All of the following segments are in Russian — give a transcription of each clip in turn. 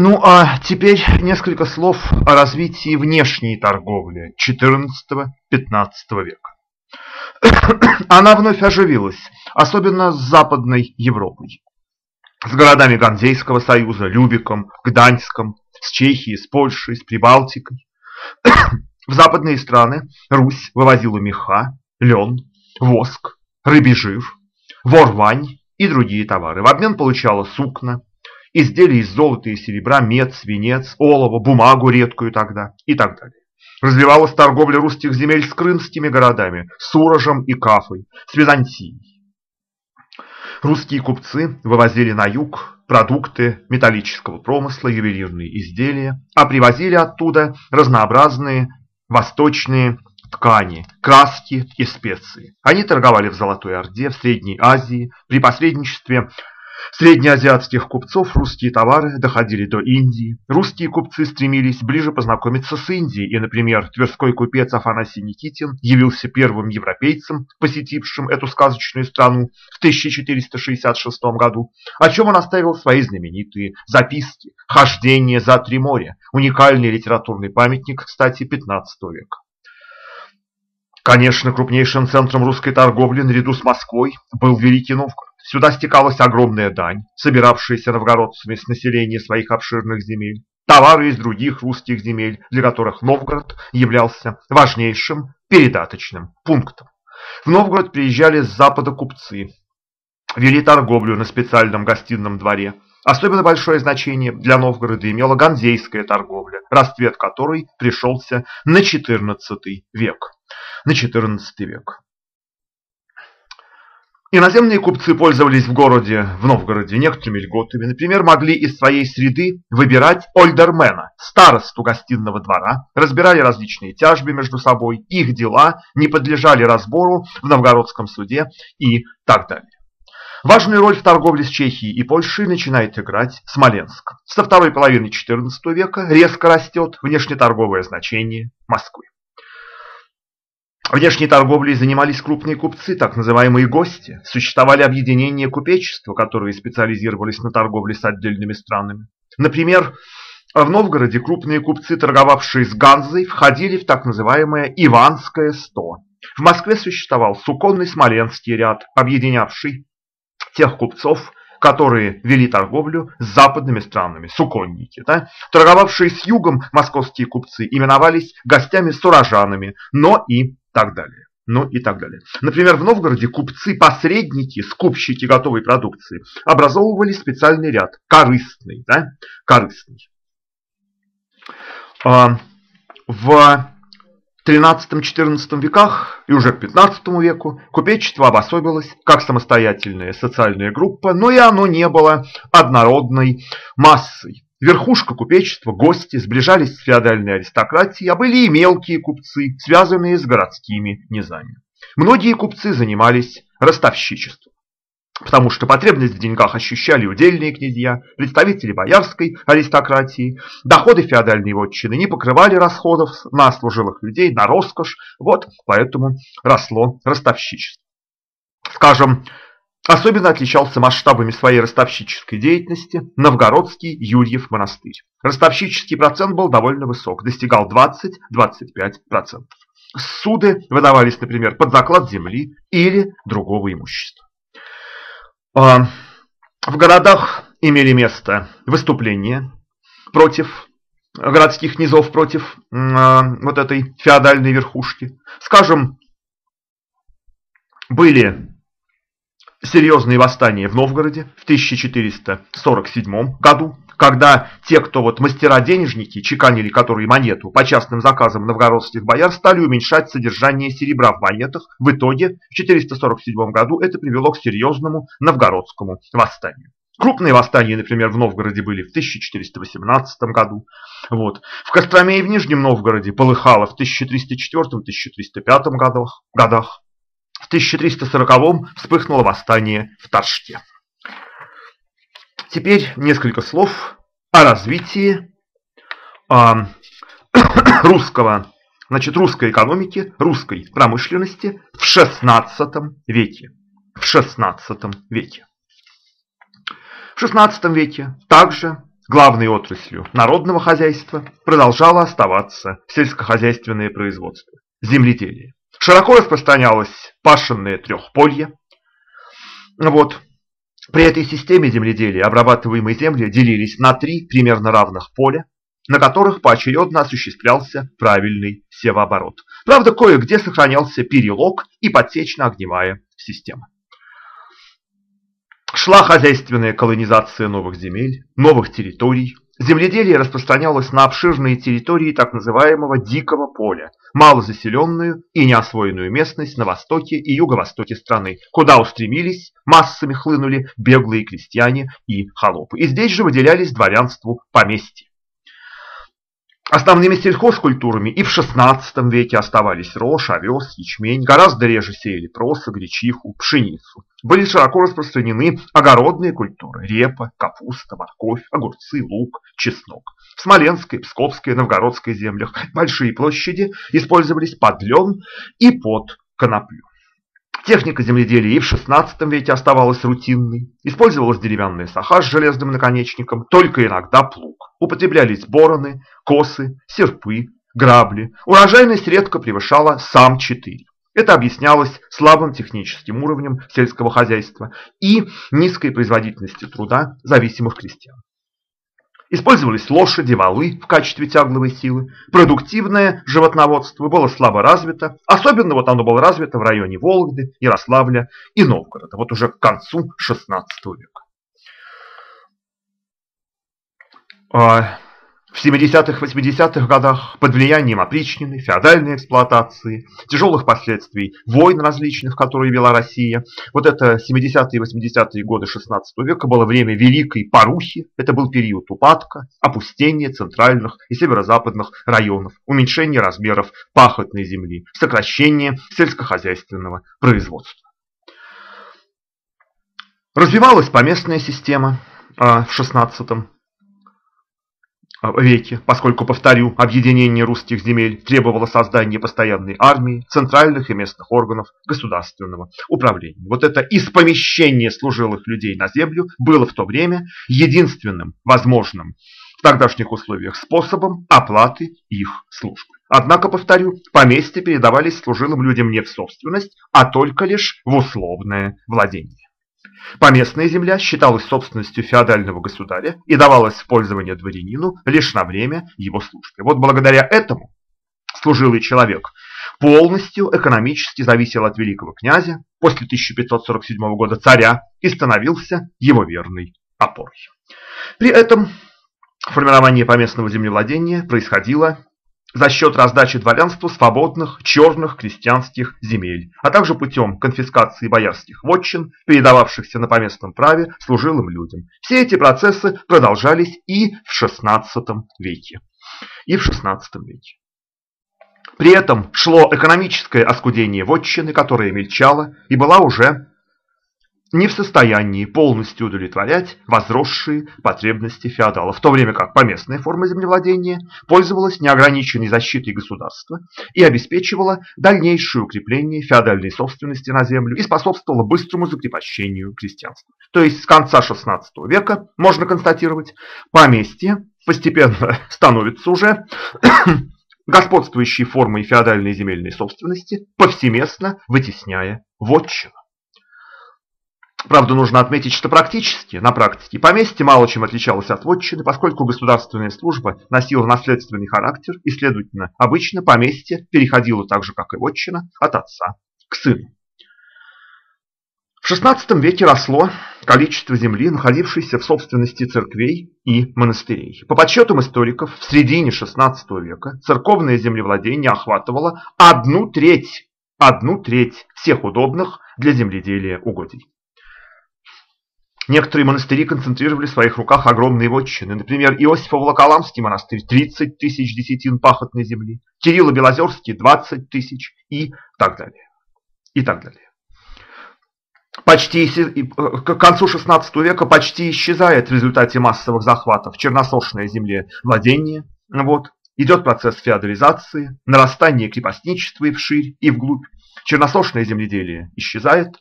Ну а теперь несколько слов о развитии внешней торговли XIV-XV века. Она вновь оживилась, особенно с Западной Европой. С городами Ганзейского союза, Любиком, Гданьском, с Чехией, с Польшей, с Прибалтикой. В западные страны Русь вывозила меха, лен, воск, рыбий жир, ворвань и другие товары. В обмен получала сукна, изделия из золота и серебра, мед, свинец, олово, бумагу редкую тогда и так далее. Развивалась торговля русских земель с крымскими городами, с Урожем и Кафой, с Византией. Русские купцы вывозили на юг продукты металлического промысла, ювелирные изделия, а привозили оттуда разнообразные восточные ткани, краски и специи. Они торговали в Золотой Орде, в Средней Азии, при посредничестве среднеазиатских купцов русские товары доходили до Индии. Русские купцы стремились ближе познакомиться с Индией, и, например, тверской купец Афанасий Никитин явился первым европейцем, посетившим эту сказочную страну в 1466 году, о чем он оставил свои знаменитые записки «Хождение за три моря», уникальный литературный памятник, кстати, 15 века. Конечно, крупнейшим центром русской торговли наряду с Москвой был Великий Новгород. Сюда стекалась огромная дань, собиравшаяся новгородцами с населения своих обширных земель. Товары из других русских земель, для которых Новгород являлся важнейшим передаточным пунктом. В Новгород приезжали с запада купцы, вели торговлю на специальном гостином дворе. Особенно большое значение для Новгорода имела ганзейская торговля, расцвет которой пришелся на XIV век на XIV век. Иноземные купцы пользовались в городе, в Новгороде, некоторыми льготами. Например, могли из своей среды выбирать ольдермена, старосту гостиного двора, разбирали различные тяжбы между собой, их дела не подлежали разбору в новгородском суде и так далее. Важную роль в торговле с Чехией и Польшей начинает играть Смоленск. Со второй половины XIV века резко растет внешнеторговое значение Москвы. Внешней торговлей занимались крупные купцы, так называемые гости. Существовали объединения купечества, которые специализировались на торговле с отдельными странами. Например, в Новгороде крупные купцы, торговавшие с Ганзой, входили в так называемое Иванское сто. В Москве существовал суконный Смоленский ряд, объединявший тех купцов, которые вели торговлю с западными странами, суконники. Да? Торговавшие с югом московские купцы именовались гостями-сурожанами, но и так далее. Ну и так далее. Например, в Новгороде купцы-посредники, скупщики готовой продукции, образовывали специальный ряд, корыстный. Да? корыстный. А, в XIII-XIV веках и уже к XV веку купечество обособилось как самостоятельная социальная группа, но и оно не было однородной массой. Верхушка купечества, гости, сближались с феодальной аристократией, а были и мелкие купцы, связанные с городскими низами. Многие купцы занимались ростовщичеством, потому что потребность в деньгах ощущали удельные князья, представители боярской аристократии, доходы феодальной вотчины не покрывали расходов на служилых людей, на роскошь, вот поэтому росло ростовщичество. Скажем, Особенно отличался масштабами своей ростовщической деятельности Новгородский Юрьев монастырь. Ростовщический процент был довольно высок, достигал 20-25%. Суды выдавались, например, под заклад земли или другого имущества. А, в городах имели место выступления против городских низов, против а, вот этой феодальной верхушки. Скажем, были серьезные восстания в Новгороде в 1447 году, когда те, кто вот мастера-денежники, чеканили которые монету по частным заказам новгородских бояр, стали уменьшать содержание серебра в монетах. В итоге в 447 году это привело к серьезному новгородскому восстанию. Крупные восстания, например, в Новгороде были в 1418 году. Вот. В Костроме и в Нижнем Новгороде полыхало в 1304-1305 годах. В 1340-м вспыхнуло восстание в Ташке. Теперь несколько слов о развитии э, русского, значит, русской экономики, русской промышленности в XVI веке. В XVI веке. В XVI веке также главной отраслью народного хозяйства продолжало оставаться сельскохозяйственное производство, земледелие. Широко распространялось пашенное трехполье. Вот. При этой системе земледелия обрабатываемые земли делились на три примерно равных поля, на которых поочередно осуществлялся правильный севооборот. Правда, кое-где сохранялся перелог и подсечно-огневая система. Шла хозяйственная колонизация новых земель, новых территорий. Земледелие распространялось на обширные территории так называемого дикого поля, малозаселенную и неосвоенную местность на востоке и юго-востоке страны, куда устремились, массами хлынули беглые крестьяне и холопы. И здесь же выделялись дворянству поместья. Основными сельхозкультурами и в XVI веке оставались рожь, овес, ячмень, гораздо реже сеяли проса, гречиху, пшеницу. Были широко распространены огородные культуры – репа, капуста, морковь, огурцы, лук, чеснок. В Смоленской, Псковской, Новгородской землях большие площади использовались под лен и под коноплю. Техника земледелия и в XVI веке оставалась рутинной. Использовалась деревянная саха с железным наконечником, только иногда плуг. Употреблялись бороны, косы, серпы, грабли. Урожайность редко превышала сам 4. Это объяснялось слабым техническим уровнем сельского хозяйства и низкой производительностью труда зависимых крестьян. Использовались лошади, валы в качестве тягловой силы. Продуктивное животноводство было слабо развито. Особенно вот оно было развито в районе Вологды, Ярославля и Новгорода. Вот уже к концу XVI века. А, в 70-х, 80-х годах под влиянием опричнины, феодальной эксплуатации, тяжелых последствий войн различных, которые вела Россия, вот это 70-е и 80-е годы 16 века было время великой порухи, это был период упадка, опустения центральных и северо-западных районов, уменьшения размеров пахотной земли, сокращения сельскохозяйственного производства. Развивалась поместная система а, в 16 веке, поскольку, повторю, объединение русских земель требовало создания постоянной армии, центральных и местных органов государственного управления. Вот это испомещение служилых людей на землю было в то время единственным возможным в тогдашних условиях способом оплаты их службы. Однако, повторю, поместья передавались служилым людям не в собственность, а только лишь в условное владение. Поместная земля считалась собственностью феодального государя и давалась в пользование дворянину лишь на время его службы. Вот благодаря этому служилый человек полностью экономически зависел от великого князя, после 1547 года царя, и становился его верной опорой. При этом формирование поместного землевладения происходило за счет раздачи дворянству свободных черных крестьянских земель, а также путем конфискации боярских вотчин, передававшихся на поместном праве служилым людям. Все эти процессы продолжались и в XVI веке. И в XVI веке. При этом шло экономическое оскудение вотчины, которая мельчала и была уже не в состоянии полностью удовлетворять возросшие потребности феодалов, в то время как поместная форма землевладения пользовалась неограниченной защитой государства и обеспечивала дальнейшее укрепление феодальной собственности на землю и способствовала быстрому закрепощению крестьянства. То есть с конца XVI века, можно констатировать, поместье постепенно становится уже господствующей формой феодальной земельной собственности, повсеместно вытесняя вотчину. Правда, нужно отметить, что практически, на практике, поместье мало чем отличалось от вотчины, поскольку государственная служба носила наследственный характер и, следовательно, обычно поместье переходило так же, как и вотчина, от отца к сыну. В XVI веке росло количество земли, находившейся в собственности церквей и монастырей. По подсчетам историков, в середине XVI века церковное землевладение охватывало одну треть, одну треть всех удобных для земледелия угодий. Некоторые монастыри концентрировали в своих руках огромные вотчины. Например, Иосифово-Волоколамский монастырь – 30 тысяч десятин пахотной земли, Кирилло-Белозерский – 20 тысяч и так далее. И так далее. Почти э, к концу XVI века почти исчезает в результате массовых захватов черносошное земле владение. Вот. Идет процесс феодализации, нарастание крепостничества и вширь, и вглубь. Черносошное земледелие исчезает,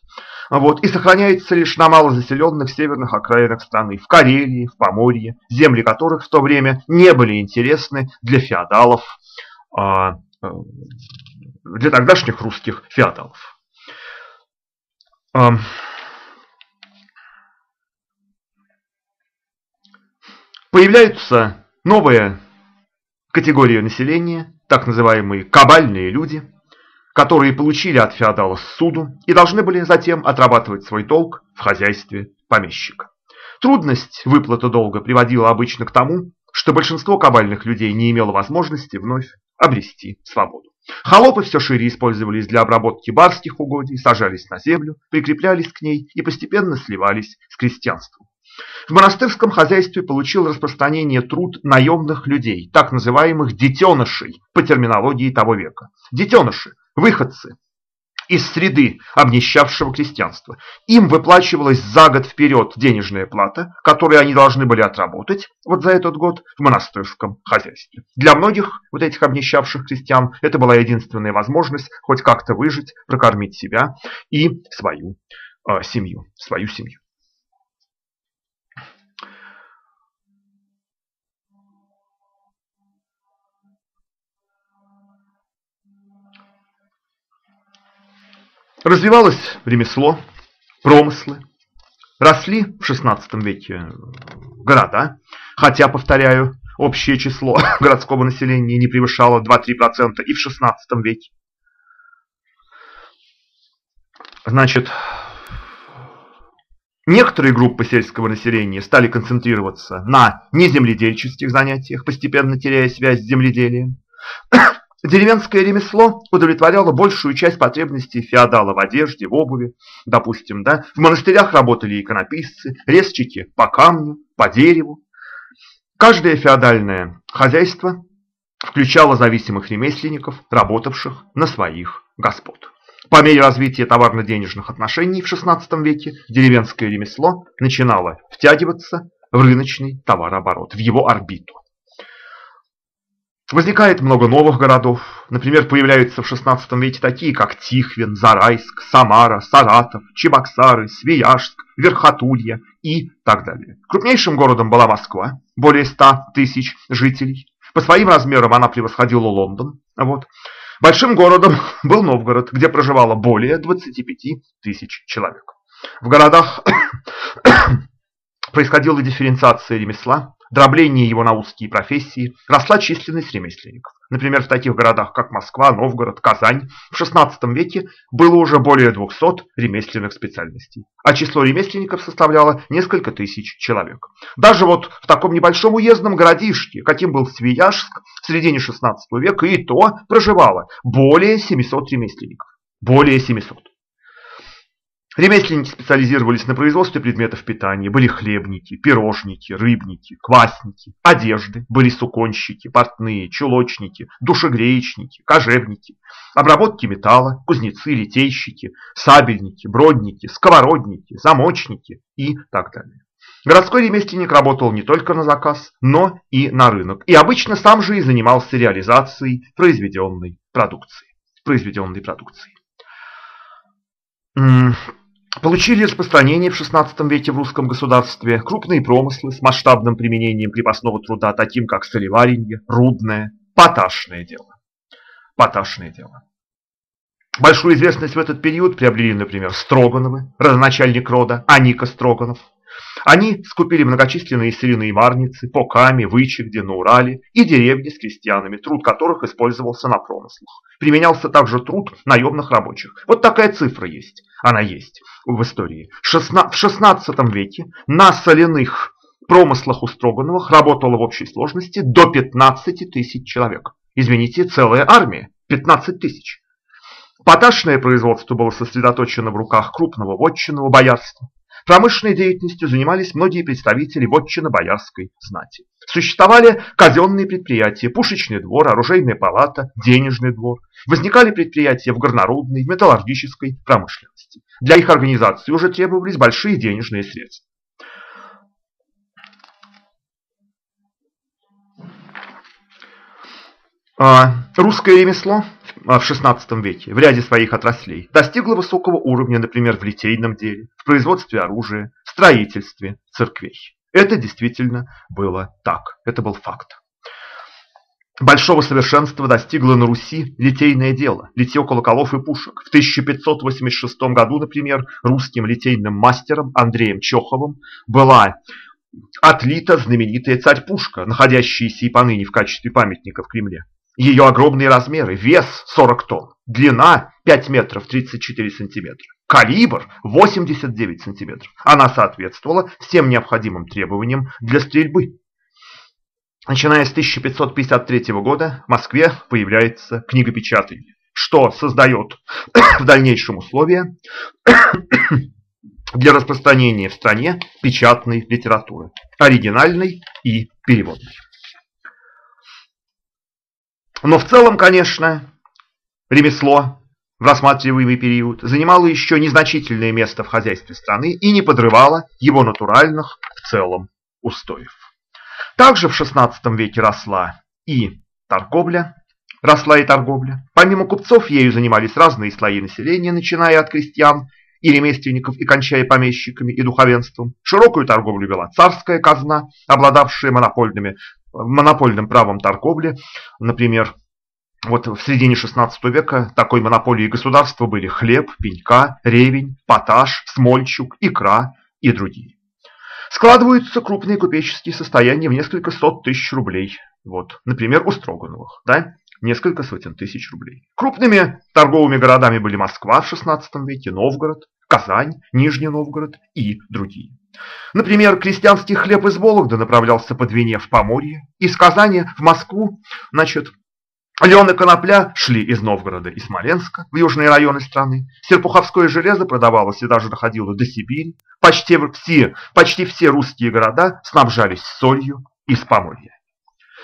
вот, и сохраняется лишь на малозаселенных северных окраинах страны, в Карелии, в Поморье, земли которых в то время не были интересны для феодалов, а, э, для тогдашних русских феодалов. Появляются новые категории населения, так называемые кабальные люди – которые получили от феодала суду и должны были затем отрабатывать свой долг в хозяйстве помещика. Трудность выплаты долга приводила обычно к тому, что большинство кабальных людей не имело возможности вновь обрести свободу. Холопы все шире использовались для обработки барских угодий, сажались на землю, прикреплялись к ней и постепенно сливались с крестьянством. В монастырском хозяйстве получил распространение труд наемных людей, так называемых детенышей по терминологии того века. Детеныши выходцы из среды обнищавшего крестьянства. Им выплачивалась за год вперед денежная плата, которую они должны были отработать вот за этот год в монастырском хозяйстве. Для многих вот этих обнищавших крестьян это была единственная возможность хоть как-то выжить, прокормить себя и свою э, семью, свою семью. Развивалось ремесло, промыслы, росли в XVI веке города, хотя, повторяю, общее число городского населения не превышало 2-3% и в XVI веке. Значит, некоторые группы сельского населения стали концентрироваться на неземледельческих занятиях, постепенно теряя связь с земледелием. Деревенское ремесло удовлетворяло большую часть потребностей феодала в одежде, в обуви, допустим, да. В монастырях работали иконописцы, резчики по камню, по дереву. Каждое феодальное хозяйство включало зависимых ремесленников, работавших на своих господ. По мере развития товарно-денежных отношений в XVI веке деревенское ремесло начинало втягиваться в рыночный товарооборот, в его орбиту. Возникает много новых городов. Например, появляются в XVI веке такие, как Тихвин, Зарайск, Самара, Саратов, Чебоксары, Свияжск, Верхотулье и так далее. Крупнейшим городом была Москва, более 100 тысяч жителей. По своим размерам она превосходила Лондон. Вот. Большим городом был Новгород, где проживало более 25 тысяч человек. В городах происходила дифференциация ремесла, дробление его на узкие профессии, росла численность ремесленников. Например, в таких городах, как Москва, Новгород, Казань, в XVI веке было уже более 200 ремесленных специальностей, а число ремесленников составляло несколько тысяч человек. Даже вот в таком небольшом уездном городишке, каким был Свияжск, в середине XVI века и то проживало более 700 ремесленников. Более 700. Ремесленники специализировались на производстве предметов питания. Были хлебники, пирожники, рыбники, квасники, одежды. Были суконщики, портные, чулочники, душегреечники, кожевники. Обработки металла, кузнецы, литейщики, сабельники, бродники, сковородники, замочники и так далее. Городской ремесленник работал не только на заказ, но и на рынок. И обычно сам же и занимался реализацией произведенной продукции. Произведенной продукции. Получили распространение в XVI веке в русском государстве крупные промыслы с масштабным применением крепостного труда, таким как солеваренье, рудное, поташное дело. Поташное дело. Большую известность в этот период приобрели, например, Строгановы, родоначальник рода Аника Строганов, они скупили многочисленные соляные марницы, Поками, Вычегде, на Урале и деревни с крестьянами, труд которых использовался на промыслах. Применялся также труд наемных рабочих. Вот такая цифра есть. Она есть в истории. В XVI веке на соляных промыслах у Строгановых работало в общей сложности до 15 тысяч человек. Извините, целая армия. 15 тысяч. Поташное производство было сосредоточено в руках крупного вотчинного боярства. Промышленной деятельностью занимались многие представители вотчино-боярской знати. Существовали казенные предприятия, пушечный двор, оружейная палата, денежный двор. Возникали предприятия в горнорудной, металлургической промышленности. Для их организации уже требовались большие денежные средства. А, русское ремесло в XVI веке в ряде своих отраслей достигла высокого уровня, например, в литейном деле, в производстве оружия, в строительстве церквей. Это действительно было так, это был факт. Большого совершенства достигло на Руси литейное дело, литье колоколов и пушек. В 1586 году, например, русским литейным мастером Андреем Чоховым была отлита знаменитая царь-пушка, находящаяся и поныне в качестве памятника в Кремле. Ее огромные размеры, вес 40 тонн, длина 5 метров 34 сантиметра, калибр 89 сантиметров. Она соответствовала всем необходимым требованиям для стрельбы. Начиная с 1553 года в Москве появляется книгопечатание, что создает в дальнейшем условия для распространения в стране печатной литературы, оригинальной и переводной. Но в целом, конечно, ремесло в рассматриваемый период занимало еще незначительное место в хозяйстве страны и не подрывало его натуральных в целом устоев. Также в XVI веке росла и торговля, росла и торговля. Помимо купцов ею занимались разные слои населения, начиная от крестьян и ремесленников и кончая помещиками и духовенством. Широкую торговлю вела царская казна, обладавшая монопольными, монопольным правом торговли. Например, вот в середине XVI века такой монополией государства были хлеб, пенька, ревень, поташ, смольчук, икра и другие. Складываются крупные купеческие состояния в несколько сот тысяч рублей. Вот, например, у Строгановых, да, несколько сотен тысяч рублей. Крупными торговыми городами были Москва в XVI веке, Новгород, Казань, Нижний Новгород и другие. Например, крестьянский хлеб из Вологды направлялся по Двине в Поморье, из Казани в Москву, значит, Лен и конопля шли из Новгорода и Смоленска в южные районы страны. Серпуховское железо продавалось и даже доходило до Сибири. Почти все, почти все русские города снабжались солью из Поморья.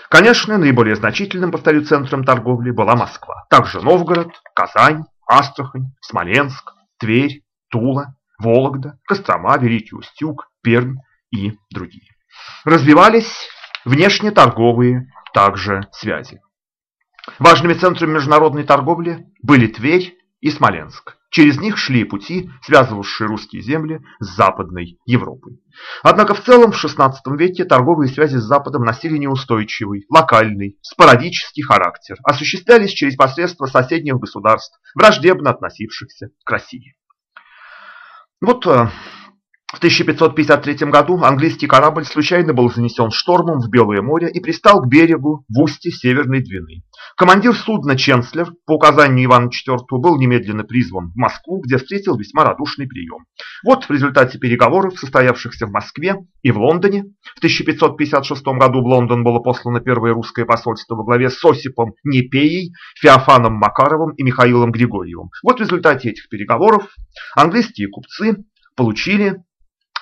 Конечно, наиболее значительным, повторю, центром торговли была Москва. Также Новгород, Казань, Астрахань, Смоленск, Тверь, Тула, Вологда, Кострома, Великий Устюг, Пермь и другие. Развивались внешнеторговые также связи. Важными центрами международной торговли были Тверь и Смоленск. Через них шли пути, связывавшие русские земли с Западной Европой. Однако в целом в XVI веке торговые связи с Западом носили неустойчивый, локальный, спорадический характер, осуществлялись через посредство соседних государств, враждебно относившихся к России. Вот э, в 1553 году английский корабль случайно был занесен штормом в Белое море и пристал к берегу в устье Северной Двины. Командир судна Ченслер по указанию Ивана IV был немедленно призван в Москву, где встретил весьма радушный прием. Вот в результате переговоров, состоявшихся в Москве и в Лондоне, в 1556 году в Лондон было послано первое русское посольство во главе с Осипом Непеей, Феофаном Макаровым и Михаилом Григорьевым. Вот в результате этих переговоров английские купцы получили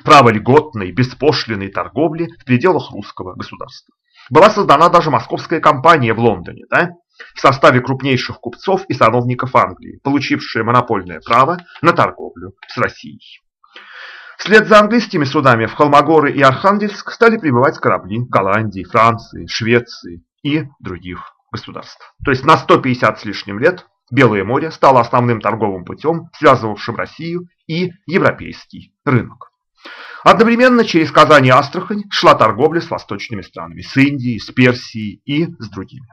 право льготной, беспошлиной торговли в пределах русского государства. Была создана даже московская компания в Лондоне, да, в составе крупнейших купцов и сановников Англии, получившая монопольное право на торговлю с Россией. Вслед за английскими судами в Холмогоры и Архангельск стали прибывать корабли Голландии, Франции, Швеции и других государств. То есть на 150 с лишним лет Белое море стало основным торговым путем, связывавшим Россию и европейский рынок. Одновременно через Казань и Астрахань шла торговля с восточными странами, с Индией, с Персией и с другими.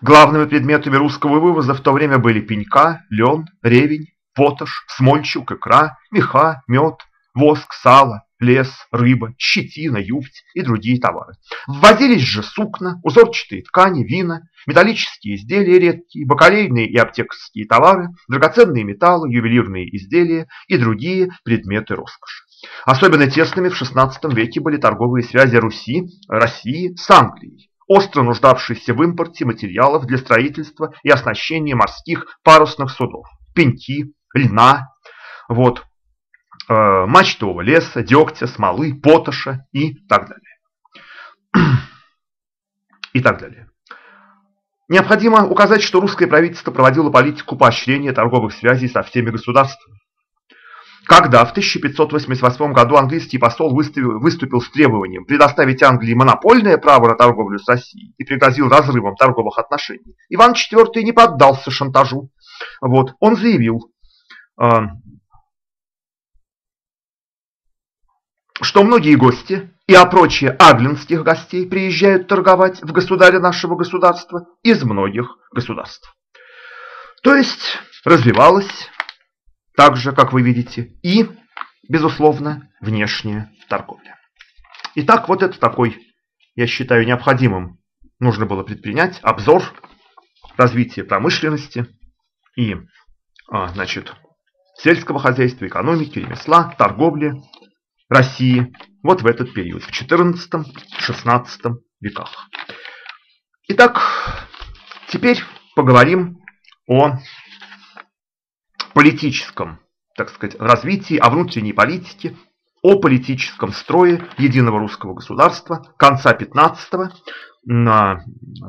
Главными предметами русского вывоза в то время были пенька, лен, ревень, поташ, смольчук, икра, меха, мед, воск, сало, лес, рыба, щетина, юфть и другие товары. Ввозились же сукна, узорчатые ткани, вина, металлические изделия редкие, бакалейные и аптекарские товары, драгоценные металлы, ювелирные изделия и другие предметы роскоши. Особенно тесными в XVI веке были торговые связи Руси, России с Англией, остро нуждавшейся в импорте материалов для строительства и оснащения морских парусных судов, пеньки, льна, вот, э, мачтового леса, дегтя, смолы, поташа и так далее. и так далее. Необходимо указать, что русское правительство проводило политику поощрения торговых связей со всеми государствами. Когда в 1588 году английский посол выступил, выступил с требованием предоставить Англии монопольное право на торговлю с Россией и пригрозил разрывом торговых отношений, Иван IV не поддался шантажу. Вот, он заявил, а, что многие гости и а прочие аглинских гостей приезжают торговать в государе нашего государства из многих государств. То есть развивалась так же, как вы видите, и, безусловно, внешняя торговля. Итак, вот это такой, я считаю, необходимым нужно было предпринять обзор развития промышленности и, а, значит, сельского хозяйства, экономики, ремесла, торговли России вот в этот период, в XIV-XVI веках. Итак, теперь поговорим о политическом, так сказать, развитии, о внутренней политике, о политическом строе единого русского государства конца 15-го на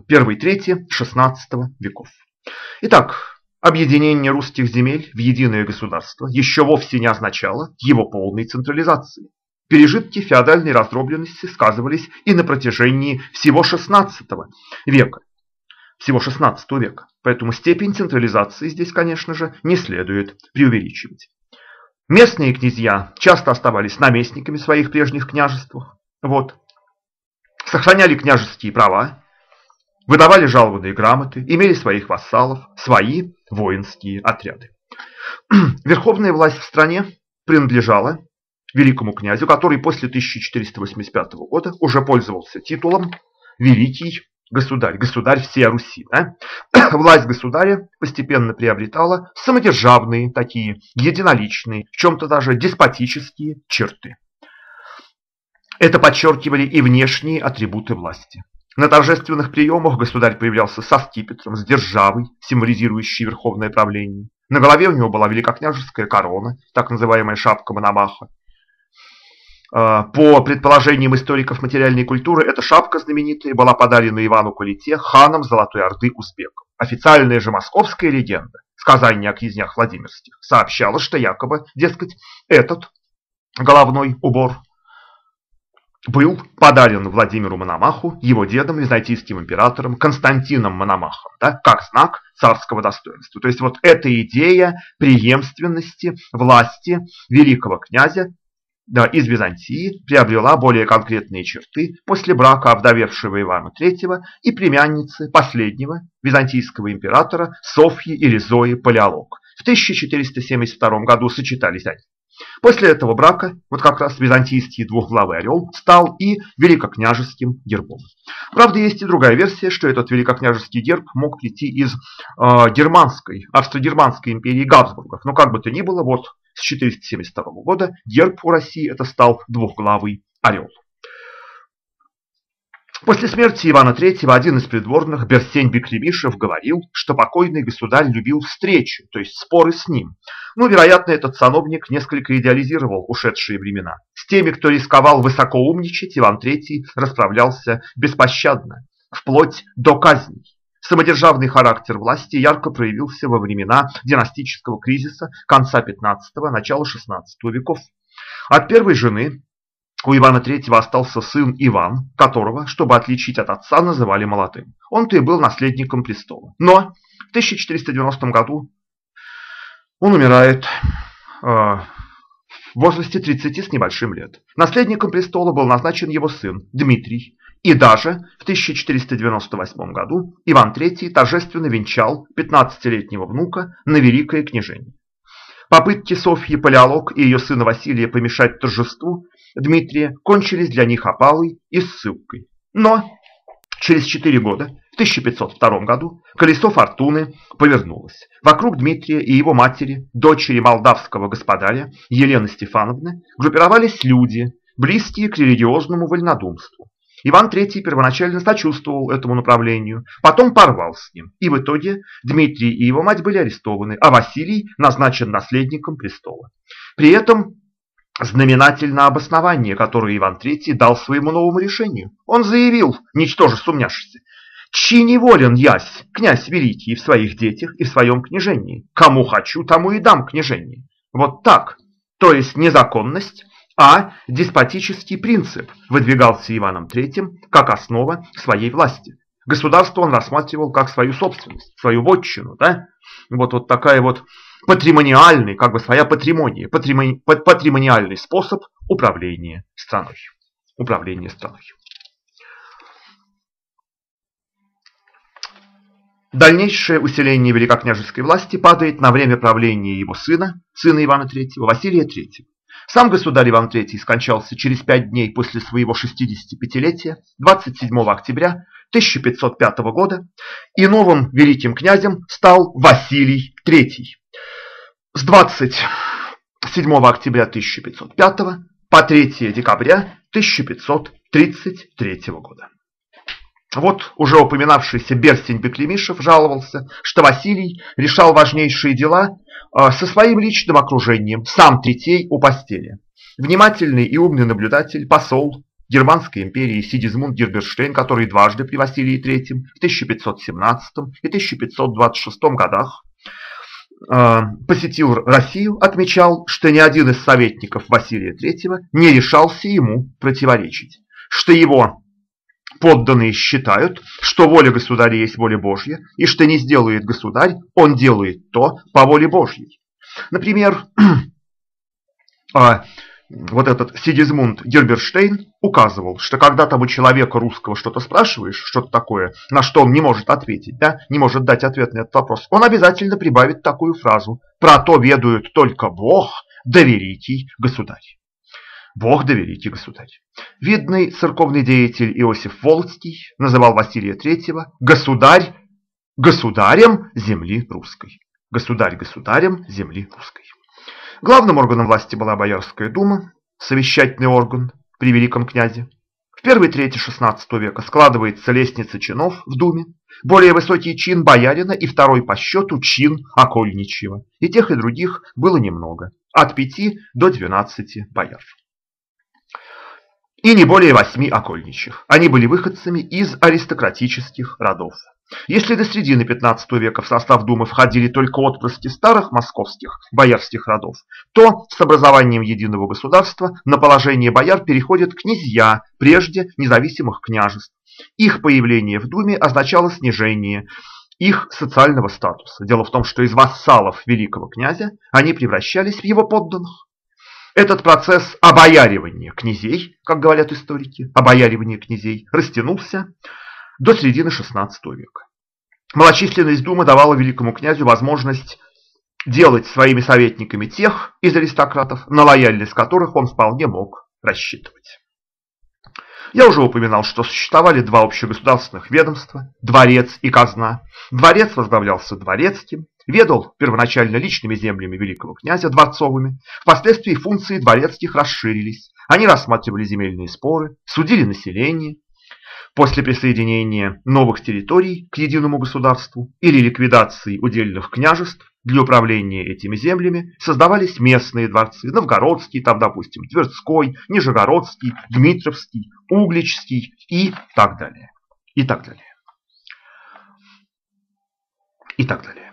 первой трети 16 веков. Итак, объединение русских земель в единое государство еще вовсе не означало его полной централизации. Пережитки феодальной раздробленности сказывались и на протяжении всего XVI века всего XVI века. Поэтому степень централизации здесь, конечно же, не следует преувеличивать. Местные князья часто оставались наместниками своих прежних княжествах. Вот. Сохраняли княжеские права, выдавали жалованные грамоты, имели своих вассалов, свои воинские отряды. Верховная власть в стране принадлежала великому князю, который после 1485 года уже пользовался титулом «Великий государь, государь всей Руси. Да? Власть государя постепенно приобретала самодержавные такие, единоличные, в чем-то даже деспотические черты. Это подчеркивали и внешние атрибуты власти. На торжественных приемах государь появлялся со скипетром, с державой, символизирующей верховное правление. На голове у него была великокняжеская корона, так называемая шапка Мономаха, а, по предположениям историков материальной культуры, эта шапка знаменитая была подарена Ивану Кулите ханом Золотой Орды узбеков. Официальная же московская легенда, сказание о князьях Владимирских, сообщала, что якобы, дескать, этот головной убор был подарен Владимиру Мономаху его дедом, византийским императором Константином Мономахом, да, как знак царского достоинства. То есть вот эта идея преемственности власти великого князя да, из Византии приобрела более конкретные черты после брака овдовевшего Ивана III и племянницы последнего византийского императора Софьи или Зои Палеолог. В 1472 году сочетались они. После этого брака, вот как раз византийский двухглавый орел стал и великокняжеским гербом. Правда, есть и другая версия, что этот великокняжеский герб мог прийти из э, германской, австро-германской империи Габсбургов. Но как бы то ни было, вот с 472 года герб у России это стал двухглавый орел. После смерти Ивана III один из придворных, Берсень Бекремишев, говорил, что покойный государь любил встречи, то есть споры с ним. Ну, вероятно, этот сановник несколько идеализировал ушедшие времена. С теми, кто рисковал высоко умничать, Иван III расправлялся беспощадно, вплоть до казней. Самодержавный характер власти ярко проявился во времена династического кризиса конца 15-го, начала 16 веков. От первой жены у Ивана III остался сын Иван, которого, чтобы отличить от отца, называли молодым. Он-то и был наследником престола. Но в 1490 году он умирает э, в возрасте 30 с небольшим лет. Наследником престола был назначен его сын Дмитрий. И даже в 1498 году Иван III торжественно венчал 15-летнего внука на Великое княжение. Попытки Софьи Палеолог и ее сына Василия помешать торжеству Дмитрия кончились для них опалой и ссылкой. Но через четыре года, в 1502 году, колесо фортуны повернулось. Вокруг Дмитрия и его матери, дочери молдавского господаря Елены Стефановны, группировались люди, близкие к религиозному вольнодумству. Иван III первоначально сочувствовал этому направлению, потом порвал с ним, и в итоге Дмитрий и его мать были арестованы, а Василий назначен наследником престола. При этом знаменательно обоснование, которое Иван III дал своему новому решению. Он заявил, ничтоже сумняшися, «Чи неволен ясь, князь великий, в своих детях и в своем княжении. Кому хочу, тому и дам княжение». Вот так. то есть незаконность, а деспотический принцип выдвигался Иваном III как основа своей власти. Государство он рассматривал как свою собственность, свою вотчину. Да? Вот, вот такая вот патримониальный, как бы своя патримония, патримони, патримониальный способ управления страной. Управления страной. Дальнейшее усиление великокняжеской власти падает на время правления его сына, сына Ивана III, Василия III. Сам государь Иван III скончался через пять дней после своего 65-летия, 27 октября 1505 года, и новым великим князем стал Василий III. С 27 октября 1505 по 3 декабря 1533 года. Вот уже упоминавшийся Берстень Беклемишев жаловался, что Василий решал важнейшие дела а, со своим личным окружением, сам третей у постели. Внимательный и умный наблюдатель, посол Германской империи Сигизмунд Герберштейн, который дважды при Василии III в 1517 и 1526 годах посетил Россию, отмечал, что ни один из советников Василия III не решался ему противоречить, что его Подданные считают, что воля государя есть воля Божья, и что не сделает государь, он делает то по воле Божьей. Например, а, вот этот Сигизмунд Герберштейн указывал, что когда тому человека русского что-то спрашиваешь, что-то такое, на что он не может ответить, да, не может дать ответ на этот вопрос, он обязательно прибавит такую фразу «Про то ведают только Бог, да великий государь». Бог доверите, государь. Видный церковный деятель Иосиф Волцкий называл Василия III государь государем земли русской. Государь государем земли русской. Главным органом власти была Боярская дума, совещательный орган при великом князе. В первой трети XVI века складывается лестница чинов в думе, более высокий чин боярина и второй по счету чин окольничьего. И тех и других было немного, от пяти до двенадцати бояр и не более восьми окольничьих. Они были выходцами из аристократических родов. Если до середины XV века в состав Думы входили только отпрыски старых московских боярских родов, то с образованием единого государства на положение бояр переходят князья, прежде независимых княжеств. Их появление в Думе означало снижение их социального статуса. Дело в том, что из вассалов великого князя они превращались в его подданных. Этот процесс обояривания князей, как говорят историки, обояривания князей, растянулся до середины XVI века. Малочисленность Думы давала великому князю возможность делать своими советниками тех из аристократов, на лояльность которых он вполне мог рассчитывать. Я уже упоминал, что существовали два общегосударственных ведомства – дворец и казна. Дворец возглавлялся дворецким, ведал первоначально личными землями великого князя, дворцовыми. Впоследствии функции дворецких расширились. Они рассматривали земельные споры, судили население. После присоединения новых территорий к единому государству или ликвидации удельных княжеств для управления этими землями создавались местные дворцы, Новгородский, там, допустим, Тверской, Нижегородский, Дмитровский, Угличский и так далее. И так далее. И так далее.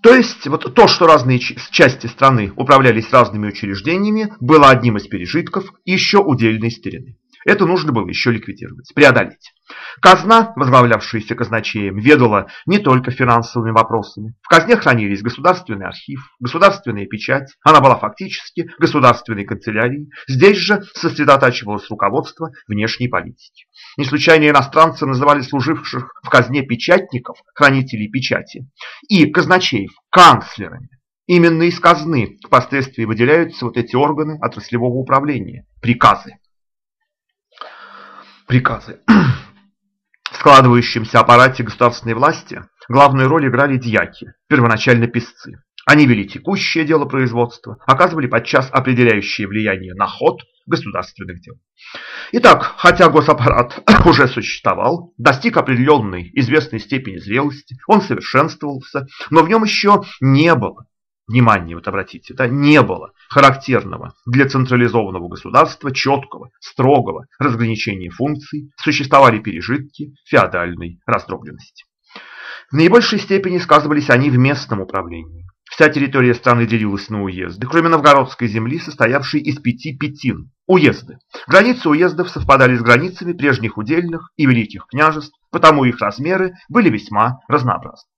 То есть вот то, что разные части страны управлялись разными учреждениями, было одним из пережитков еще удельной старины. Это нужно было еще ликвидировать, преодолеть. Казна, возглавлявшаяся казначеем, ведала не только финансовыми вопросами. В казне хранились государственный архив, государственная печать, она была фактически государственной канцелярией. Здесь же сосредотачивалось руководство внешней политики. Не случайно иностранцы называли служивших в казне печатников, хранителей печати, и казначеев канцлерами. Именно из казны впоследствии выделяются вот эти органы отраслевого управления, приказы приказы. В складывающемся аппарате государственной власти главную роль играли дьяки, первоначально писцы. Они вели текущее дело производства, оказывали подчас определяющее влияние на ход государственных дел. Итак, хотя госаппарат уже существовал, достиг определенной известной степени зрелости, он совершенствовался, но в нем еще не было внимание, вот обратите, да, не было характерного для централизованного государства четкого, строгого разграничения функций, существовали пережитки феодальной раздробленности. В наибольшей степени сказывались они в местном управлении. Вся территория страны делилась на уезды, кроме новгородской земли, состоявшей из пяти пятин – уезды. Границы уездов совпадали с границами прежних удельных и великих княжеств, потому их размеры были весьма разнообразны.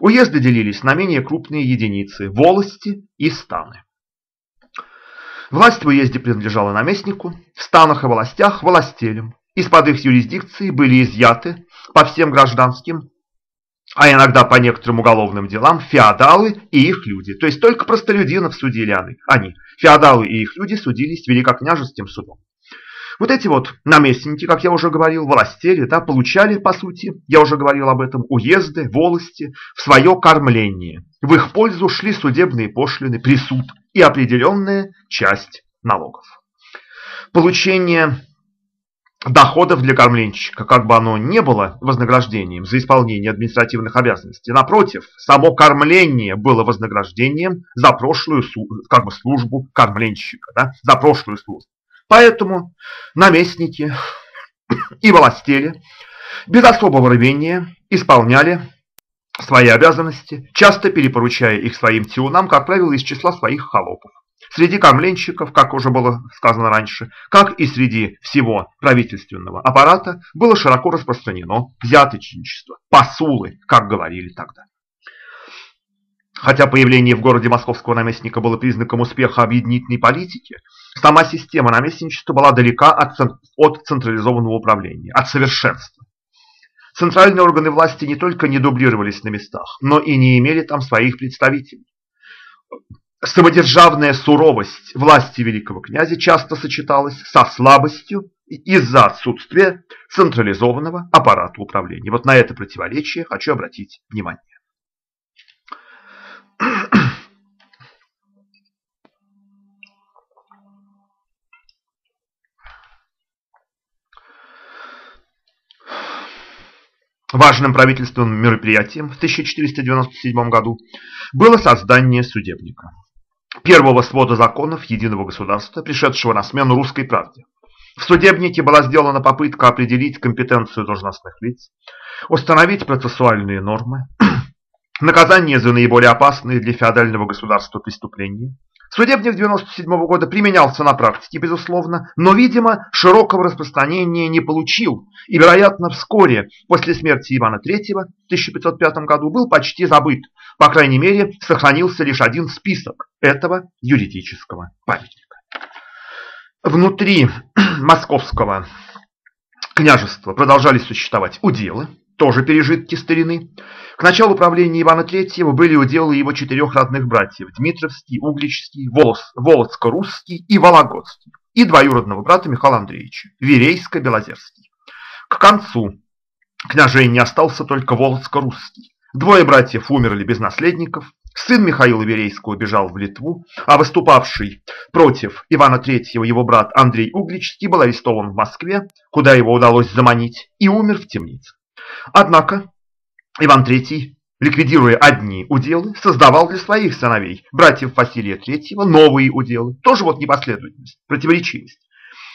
Уезды делились на менее крупные единицы – волости и станы. Власть в уезде принадлежала наместнику, в станах и властях – властелям. Из-под их юрисдикции были изъяты по всем гражданским а иногда по некоторым уголовным делам феодалы и их люди. То есть только простолюдинов судили они. Феодалы и их люди судились великокняжеским судом. Вот эти вот наместники, как я уже говорил, властели, да, получали, по сути, я уже говорил об этом, уезды, волости в свое кормление. В их пользу шли судебные пошлины, присуд и определенная часть налогов. Получение доходов для кормленщика, как бы оно не было вознаграждением за исполнение административных обязанностей. Напротив, само кормление было вознаграждением за прошлую как бы, службу кормленщика, да, за прошлую службу. Поэтому наместники и властели без особого рвения исполняли свои обязанности, часто перепоручая их своим тиунам, как правило, из числа своих холопов. Среди камленщиков, как уже было сказано раньше, как и среди всего правительственного аппарата, было широко распространено взяточничество, посулы, как говорили тогда. Хотя появление в городе московского наместника было признаком успеха объединительной политики, сама система наместничества была далека от, от централизованного управления, от совершенства. Центральные органы власти не только не дублировались на местах, но и не имели там своих представителей. Самодержавная суровость власти великого князя часто сочеталась со слабостью из-за отсутствия централизованного аппарата управления. Вот на это противоречие хочу обратить внимание. Важным правительственным мероприятием в 1497 году было создание судебника первого свода законов единого государства, пришедшего на смену русской правде. В судебнике была сделана попытка определить компетенцию должностных лиц, установить процессуальные нормы, наказание за наиболее опасные для феодального государства преступления, Судебник 97 -го года применялся на практике, безусловно, но, видимо, широкого распространения не получил и, вероятно, вскоре после смерти Ивана III в 1505 году был почти забыт. По крайней мере, сохранился лишь один список этого юридического памятника. Внутри московского княжества продолжали существовать уделы, тоже пережитки старины. К началу правления Ивана III были уделы его четырех родных братьев – Дмитровский, Угличский, Волос, Волоцко-Русский и Вологодский, и двоюродного брата Михаила Андреевича – Верейско-Белозерский. К концу княжей не остался только Волоцко-Русский. Двое братьев умерли без наследников, сын Михаила Верейского бежал в Литву, а выступавший против Ивана III его брат Андрей Угличский был арестован в Москве, куда его удалось заманить, и умер в темнице. Однако Иван III, ликвидируя одни уделы, создавал для своих сыновей, братьев Василия III, новые уделы. Тоже вот непоследовательность, противоречивость.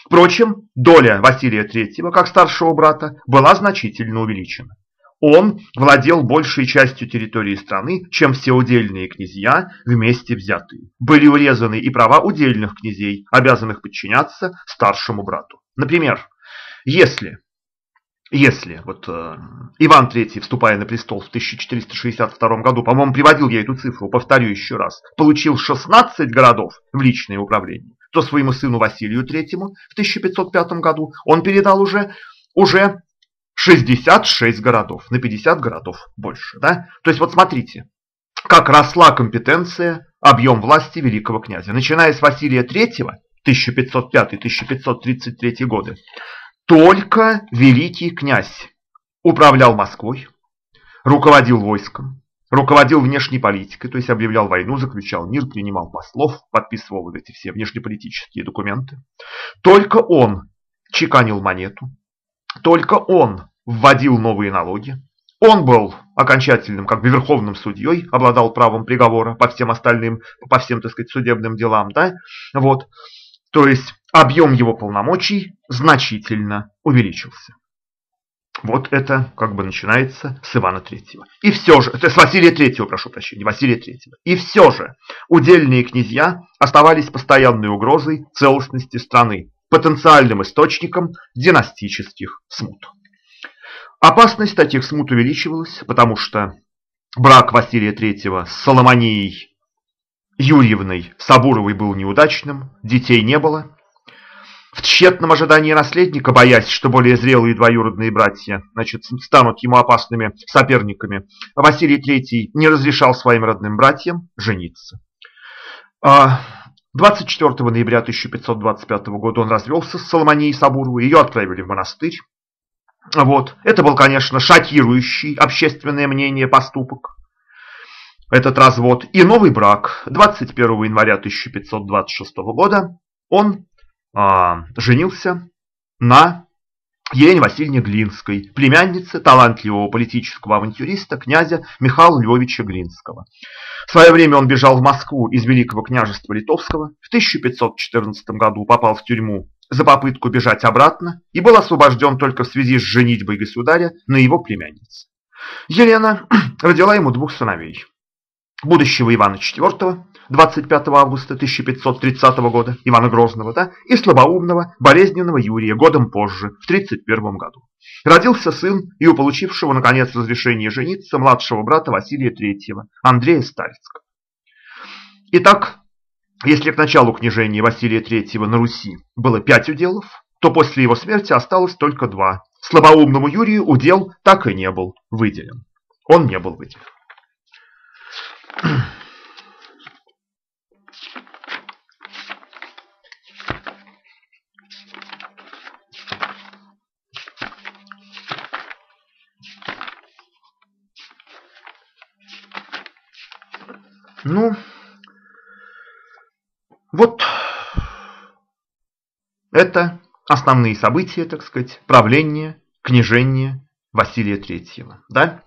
Впрочем, доля Василия III, как старшего брата, была значительно увеличена. Он владел большей частью территории страны, чем все удельные князья вместе взятые. Были урезаны и права удельных князей, обязанных подчиняться старшему брату. Например, если если вот э, Иван III, вступая на престол в 1462 году, по-моему, приводил я эту цифру, повторю еще раз, получил 16 городов в личное управление, то своему сыну Василию III в 1505 году он передал уже, уже 66 городов, на 50 городов больше. Да? То есть вот смотрите, как росла компетенция, объем власти великого князя. Начиная с Василия III, 1505-1533 годы, только великий князь управлял Москвой, руководил войском, руководил внешней политикой, то есть объявлял войну, заключал мир, принимал послов, подписывал вот эти все внешнеполитические документы. Только он чеканил монету, только он вводил новые налоги, он был окончательным, как бы верховным судьей, обладал правом приговора по всем остальным, по всем, так сказать, судебным делам, да, вот. То есть объем его полномочий значительно увеличился. Вот это как бы начинается с Ивана Третьего. И все же, это с Василия Третьего, прошу прощения, Василия Третьего. И все же удельные князья оставались постоянной угрозой целостности страны, потенциальным источником династических смут. Опасность таких смут увеличивалась, потому что брак Василия Третьего с Соломонией Юрьевной Сабуровой был неудачным, детей не было, в тщетном ожидании наследника, боясь, что более зрелые двоюродные братья значит, станут ему опасными соперниками, Василий III не разрешал своим родным братьям жениться. 24 а, ноября 1525 года он развелся с Соломонией Сабуровой, ее отправили в монастырь. Вот. Это был, конечно, шокирующий общественное мнение поступок. Этот развод и новый брак 21 января 1526 года он а, женился на Елене Васильевне Глинской, племяннице талантливого политического авантюриста князя Михаила Львовича Глинского. В свое время он бежал в Москву из Великого княжества Литовского, в 1514 году попал в тюрьму за попытку бежать обратно и был освобожден только в связи с женитьбой государя на его племяннице. Елена родила ему двух сыновей. Будущего Ивана IV 25 августа 1530 года Ивана Грозного, да, и слабоумного, болезненного Юрия годом позже, в 31 году. Родился сын и у получившего, наконец, разрешение жениться младшего брата Василия III, Андрея Старицкого. Итак, если к началу княжения Василия III на Руси было пять уделов, то после его смерти осталось только два. Слабоумному Юрию удел так и не был выделен. Он не был выделен. Ну, вот это основные события, так сказать, правления, княжения Василия III. Да?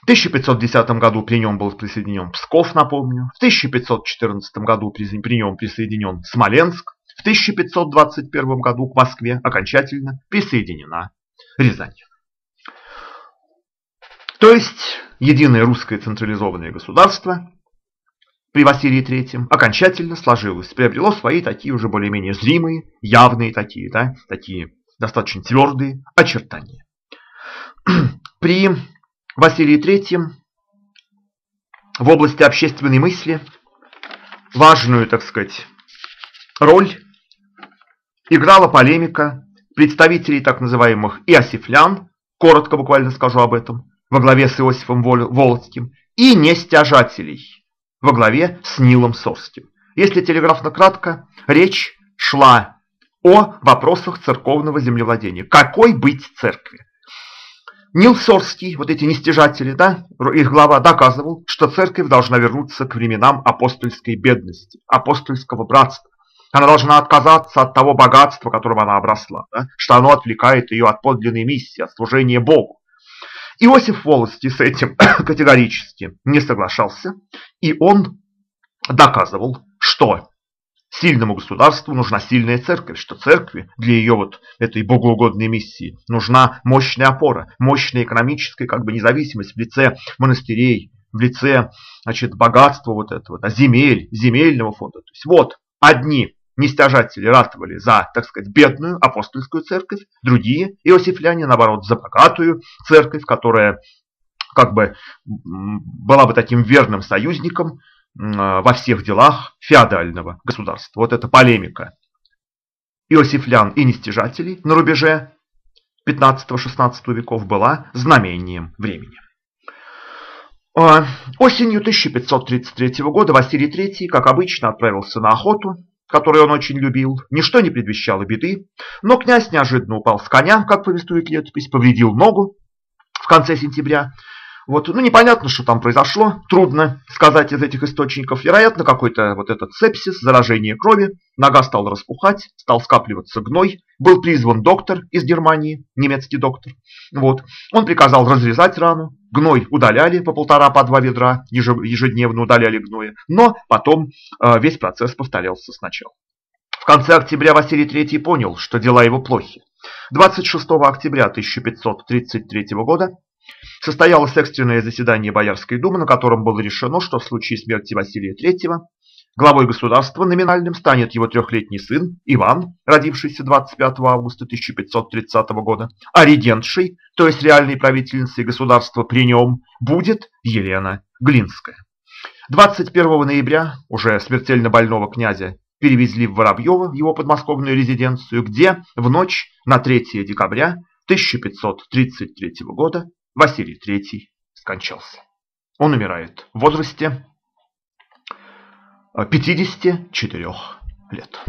В 1510 году при нем был присоединен Псков, напомню. В 1514 году при нем присоединен Смоленск. В 1521 году к Москве окончательно присоединена Рязань. То есть единое русское централизованное государство при Василии III окончательно сложилось, приобрело свои такие уже более-менее зримые, явные такие, да, такие достаточно твердые очертания. При Василии III в области общественной мысли важную, так сказать, роль играла полемика представителей так называемых иосифлян, коротко буквально скажу об этом, во главе с Иосифом Володским, и нестяжателей, во главе с Нилом Сорским. Если телеграфно кратко, речь шла о вопросах церковного землевладения. Какой быть церкви? Нил Сорский, вот эти нестяжатели, да, их глава доказывал, что церковь должна вернуться к временам апостольской бедности, апостольского братства. Она должна отказаться от того богатства, которым она обросла, да, что оно отвлекает ее от подлинной миссии, от служения Богу. Иосиф Волости с этим категорически не соглашался, и он доказывал, что сильному государству нужна сильная церковь, что церкви для ее вот этой богоугодной миссии нужна мощная опора, мощная экономическая как бы независимость в лице монастырей, в лице значит, богатства вот этого, да, земель, земельного фонда. То есть вот одни Нестяжатели ратовали за, так сказать, бедную апостольскую церковь, другие иосифляне, наоборот, за богатую церковь, которая как бы была бы таким верным союзником во всех делах феодального государства. Вот эта полемика иосифлян и нестяжателей на рубеже 15-16 веков была знамением времени. А, осенью 1533 года Василий III, как обычно, отправился на охоту который он очень любил, ничто не предвещало беды, но князь неожиданно упал с коня, как повествует летопись, повредил ногу в конце сентября. Вот, ну, непонятно, что там произошло, трудно сказать из этих источников. Вероятно, какой-то вот этот сепсис, заражение крови, нога стала распухать, стал скапливаться гной. Был призван доктор из Германии, немецкий доктор. Вот. Он приказал разрезать рану, Гной удаляли по полтора, по два ведра, ежедневно удаляли гноя, но потом э, весь процесс повторялся сначала. В конце октября Василий III понял, что дела его плохи. 26 октября 1533 года состоялось экстренное заседание Боярской думы, на котором было решено, что в случае смерти Василия III главой государства номинальным станет его трехлетний сын Иван, родившийся 25 августа 1530 года, а регентшей, то есть реальной правительницей государства при нем, будет Елена Глинская. 21 ноября уже смертельно больного князя перевезли в Воробьево, в его подмосковную резиденцию, где в ночь на 3 декабря 1533 года Василий III скончался. Он умирает в возрасте 54 лет.